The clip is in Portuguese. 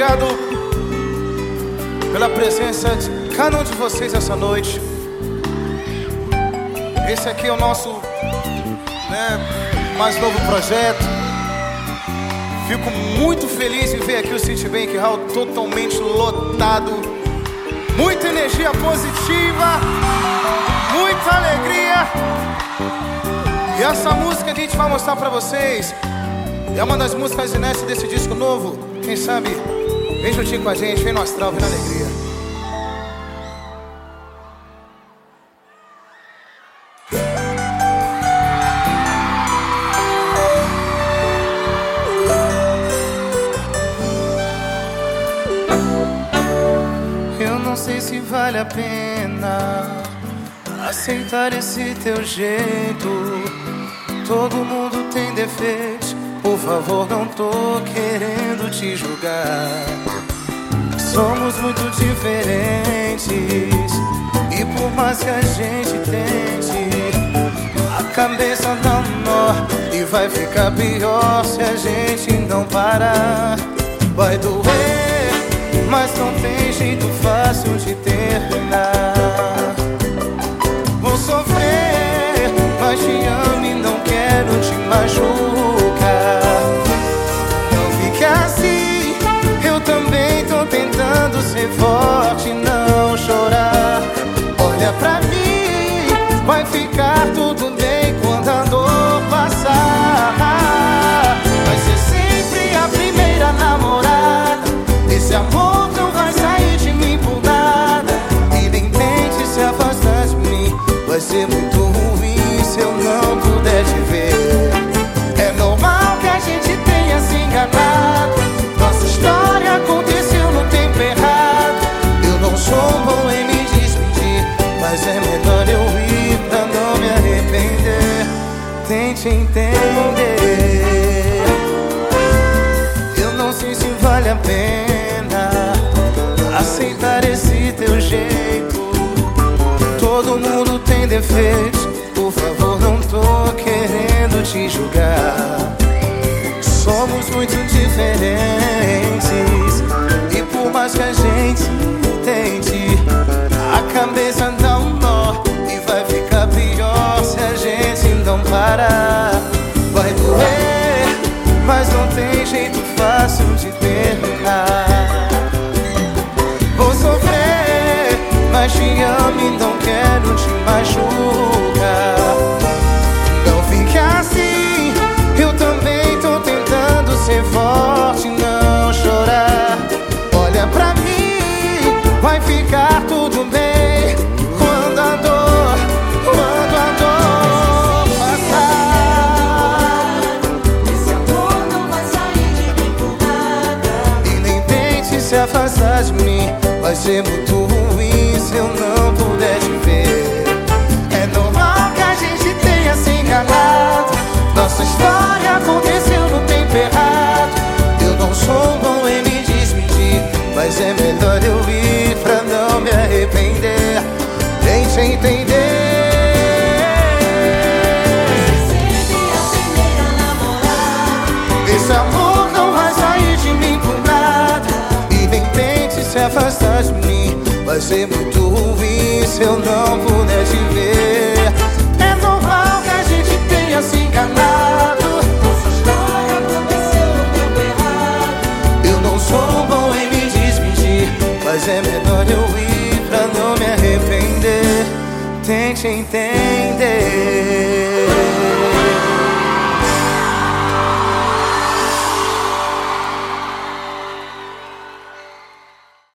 obrigado pela presença de cada um de vocês essa noite. Esse aqui é o nosso né, mais novo projeto. Fico muito feliz em ver aqui o Citibank Hall totalmente lotado. Muita energia positiva, muita alegria. E essa música que a gente vai mostrar pra vocês é uma das músicas inéditas desse disco novo. Quem sabe, vem juntinho com a gente, vem no astral, vem na alegria. Eu não sei se vale a pena aceitar esse teu jeito. Todo mundo tem defeitos, por favor, não tô querendo te julgar. Somos muito diferentes, e por mais que a gente tente, a cabeça dá um nó e vai ficar pior se a gente não parar. Vai doer, mas não tem jeito fácil de terminar. Vou sofrer, mas te tentando ser melhor eu ir pra não me arrepender. Tente entender. Eu não sei se vale a pena aceitar esse teu jeito. Todo mundo tem defeitos, por favor, não tô querendo te julgar. E não quero te machucar. Não fique assim, eu também tô tentando ser forte, não chorar. Olha pra mim, vai ficar tudo bem quando a dor, quando a dor passar. Esse amor não vai sair de mim por nada. E nem tente se afastar de mim Vai ser muito ruim se eu não puder te ver. É normal que a gente tenha se enganado. Nossa história aconteceu no tempo errado. Eu não sou bom em me despedir Mas é melhor eu ir pra não me arrepender. Tente entender. Esse amor não vai sair de mim por nada. E nem tente se afastar de mim Vai ser muito ruim se eu não puder te ver É normal que a gente tenha se enganado Nossa história aconteceu no tempo errado. Eu não sou bom em me despedir Mas é melhor eu ir pra não me arrepender Tente entender